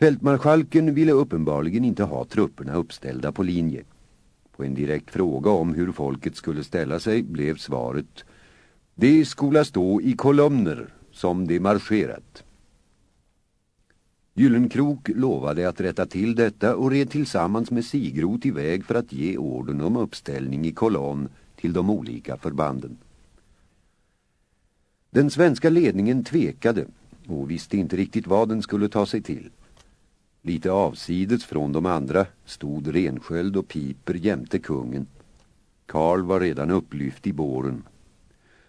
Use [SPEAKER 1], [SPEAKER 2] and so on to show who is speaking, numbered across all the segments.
[SPEAKER 1] Fältmarskalken ville uppenbarligen inte ha trupperna uppställda på linje. På en direkt fråga om hur folket skulle ställa sig blev svaret De skola stå i kolumner som de marscherat. Gyllenkrok lovade att rätta till detta och red tillsammans med Sigrot iväg för att ge orden om uppställning i kolonn till de olika förbanden. Den svenska ledningen tvekade och visste inte riktigt vad den skulle ta sig till. Lite avsides från de andra stod Rensköld och Piper jämte kungen. Karl var redan upplyft i båren.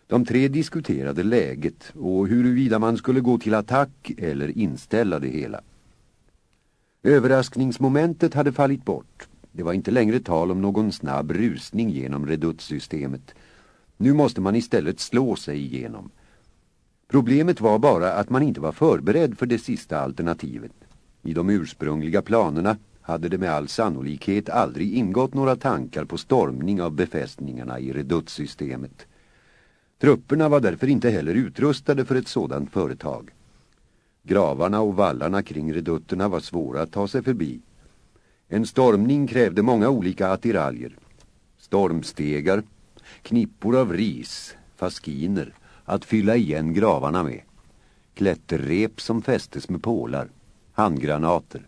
[SPEAKER 1] De tre diskuterade läget och huruvida man skulle gå till attack eller inställa det hela. Överraskningsmomentet hade fallit bort. Det var inte längre tal om någon snabb rusning genom reduttsystemet. Nu måste man istället slå sig igenom. Problemet var bara att man inte var förberedd för det sista alternativet. I de ursprungliga planerna hade det med all sannolikhet aldrig ingått några tankar på stormning av befästningarna i reduttsystemet. Trupperna var därför inte heller utrustade för ett sådant företag. Gravarna och vallarna kring redutterna var svåra att ta sig förbi. En stormning krävde många olika attiraljer. Stormstegar, knippor av ris, faskiner, att fylla igen gravarna med. Klätterrep som fästes med pålar, handgranater.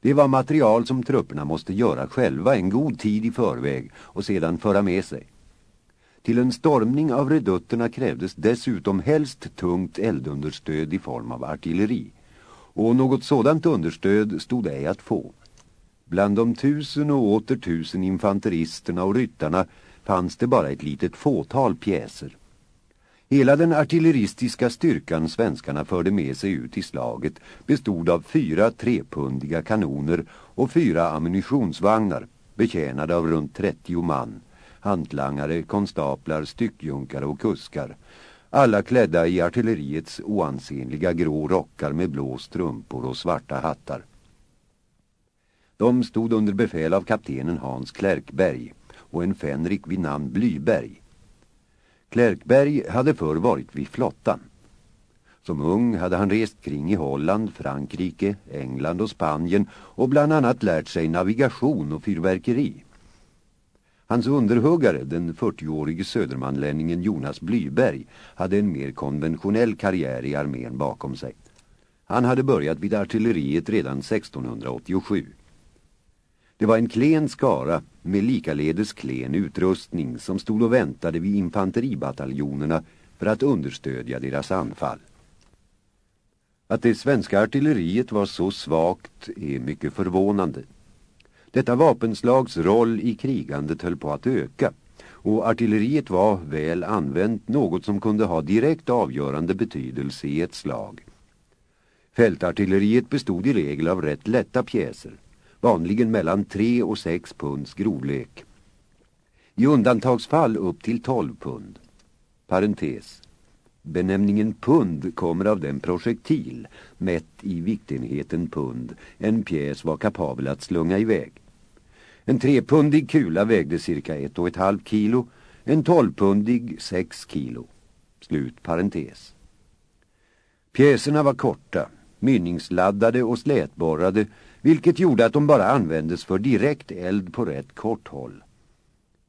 [SPEAKER 1] Det var material som trupperna måste göra själva en god tid i förväg och sedan föra med sig. Till en stormning av redutterna krävdes dessutom helst tungt eldunderstöd i form av artilleri. Och något sådant understöd stod ej att få. Bland de tusen och åter tusen infanteristerna och ryttarna fanns det bara ett litet fåtal pjäser. Hela den artilleristiska styrkan svenskarna förde med sig ut i slaget bestod av fyra trepundiga kanoner och fyra ammunitionsvagnar betjänade av runt 30 man hantlangare, konstaplar, styckjunkare och kuskar. Alla klädda i artilleriets oansenliga grå rockar med blå strumpor och svarta hattar. De stod under befäl av kaptenen Hans Klärkberg och en fänrik vid namn Blyberg. Klerkberg hade förr varit vid flottan. Som ung hade han rest kring i Holland, Frankrike, England och Spanien och bland annat lärt sig navigation och fyrverkeri. Hans underhuggare, den 40-årige södermanlänningen Jonas Blyberg, hade en mer konventionell karriär i armén bakom sig. Han hade börjat vid artilleriet redan 1687. Det var en klen skara med likaledes klen utrustning som stod och väntade vid infanteribataljonerna för att understödja deras anfall. Att det svenska artilleriet var så svagt är mycket förvånande. Detta vapenslags roll i krigandet höll på att öka och artilleriet var väl använt något som kunde ha direkt avgörande betydelse i ett slag. Fältartilleriet bestod i regel av rätt lätta pjäser, vanligen mellan 3 och 6 punds grovlek. I undantagsfall upp till 12 pund. Parentes. Benämningen pund kommer av den projektil, mätt i viktenheten pund, en pjäs var kapabel att slunga iväg. En trepundig kula vägde cirka ett och ett halvt kilo, en tolvpundig sex kilo. Slut parentes. Pjäserna var korta, mynningsladdade och slätborrade, vilket gjorde att de bara användes för direkt eld på rätt kort håll.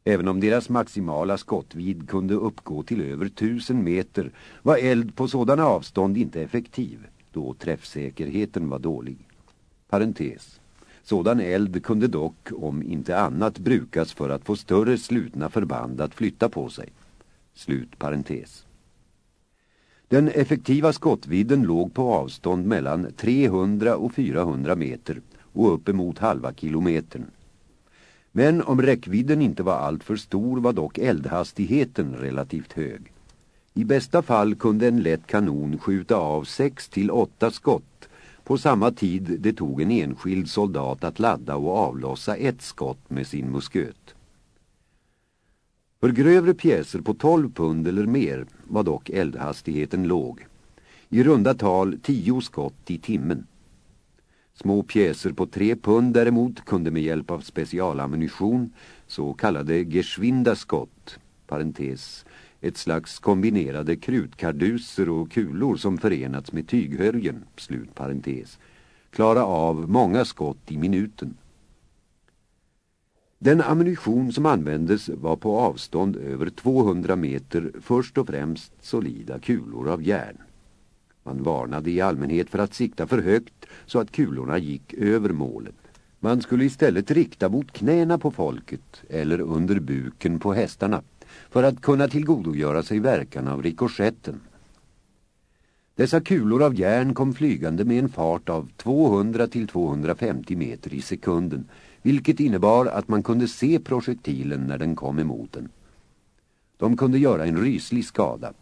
[SPEAKER 1] Även om deras maximala skottvid kunde uppgå till över tusen meter var eld på sådana avstånd inte effektiv, då träffsäkerheten var dålig. Parentes. Sådan eld kunde dock, om inte annat, brukas för att få större slutna förband att flytta på sig. Slut parentes. Den effektiva skottvidden låg på avstånd mellan 300 och 400 meter och uppemot halva kilometern. Men om räckvidden inte var alltför stor var dock eldhastigheten relativt hög. I bästa fall kunde en lätt kanon skjuta av 6 till 8 skott på samma tid det tog en enskild soldat att ladda och avlossa ett skott med sin musköt. För grövre pjäser på 12 pund eller mer var dock eldhastigheten låg. I runda tal 10 skott i timmen. Små pjäser på 3 pund däremot kunde med hjälp av specialammunition, så kallade geschwindaskott parentes, ett slags kombinerade krutkarduser och kulor som förenats med tyghöljen, slut parentes, klara av många skott i minuten. Den ammunition som användes var på avstånd över 200 meter först och främst solida kulor av järn. Man varnade i allmänhet för att sikta för högt så att kulorna gick över målet. Man skulle istället rikta mot knäna på folket eller under buken på hästarna för att kunna tillgodogöra sig verkan av rikoschetten. Dessa kulor av järn kom flygande med en fart av 200 till 250 meter i sekunden vilket innebar att man kunde se projektilen när den kom emot den. De kunde göra en ryslig skada.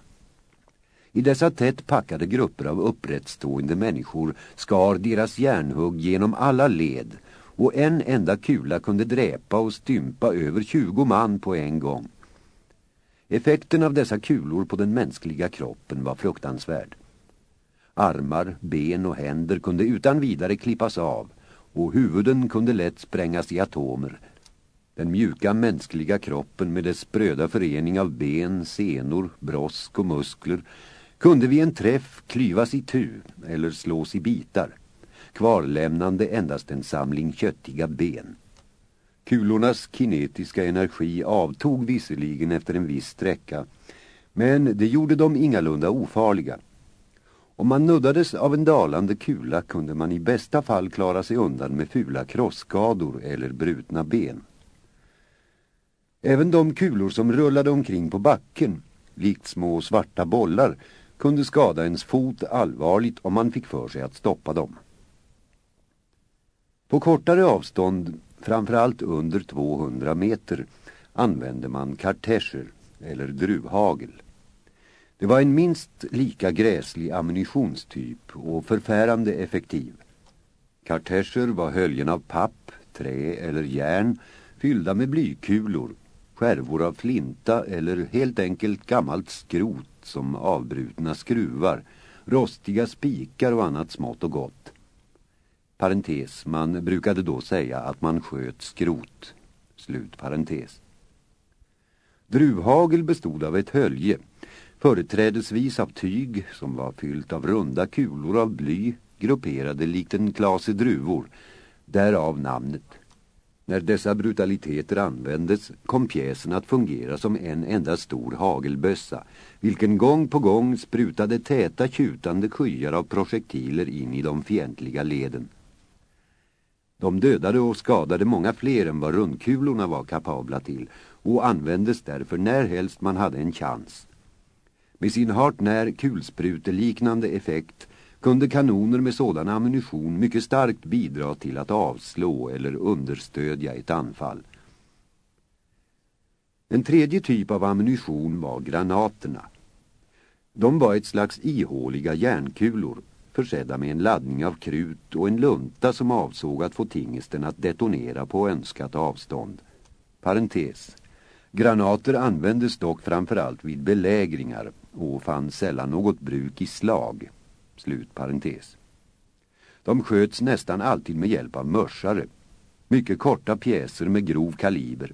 [SPEAKER 1] I dessa tätt packade grupper av upprättstående människor skar deras järnhugg genom alla led och en enda kula kunde dräpa och stympa över 20 man på en gång. Effekten av dessa kulor på den mänskliga kroppen var fruktansvärd. Armar, ben och händer kunde utan vidare klippas av och huvuden kunde lätt sprängas i atomer. Den mjuka mänskliga kroppen med dess spröda förening av ben, senor, brosk och muskler kunde vid en träff klyvas i tu eller slås i bitar, kvarlämnande endast en samling köttiga ben. Kulornas kinetiska energi avtog visserligen efter en viss sträcka, men det gjorde dem ingalunda ofarliga. Om man nuddades av en dalande kula kunde man i bästa fall klara sig undan med fula krossskador eller brutna ben. Även de kulor som rullade omkring på backen, likt små svarta bollar, kunde skada ens fot allvarligt om man fick för sig att stoppa dem. På kortare avstånd, framförallt under 200 meter, använde man kartescher eller druvhagel. Det var en minst lika gräslig ammunitionstyp och förfärande effektiv. Kartescher var höljen av papp, trä eller järn fyllda med blykulor, skärvor av flinta eller helt enkelt gammalt skrot som avbrutna skruvar, rostiga spikar och annat smått och gott. Parentes, man brukade då säga att man sköt skrot. Slut parentes. Druvhagel bestod av ett hölje företrädesvis av tyg som var fyllt av runda kulor av bly grupperade likt en klase druvor, därav namnet. När dessa brutaliteter användes kom pjäsen att fungera som en enda stor hagelbössa, vilken gång på gång sprutade täta tjutande skyar av projektiler in i de fientliga leden. De dödade och skadade många fler än vad rundkulorna var kapabla till och användes därför närhelst man hade en chans. Med sin hart när kulspruteliknande effekt kunde kanoner med sådan ammunition mycket starkt bidra till att avslå eller understödja ett anfall. En tredje typ av ammunition var granaterna. De var ett slags ihåliga järnkulor försedda med en laddning av krut och en lunta som avsåg att få tingesten att detonera på önskat avstånd. Parentes. Granater användes dock framförallt vid belägringar och fann sällan något bruk i slag. Slut parentes. De sköts nästan alltid med hjälp av mörsare. Mycket korta pjäser med grov kaliber.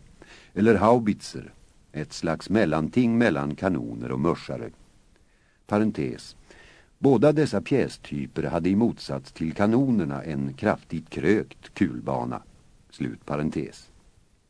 [SPEAKER 1] Eller haubitser, ett slags mellanting mellan kanoner och mörsare. Parentes. Båda dessa pjästyper hade i motsats till kanonerna en kraftigt krökt kulbana. Slut parentes.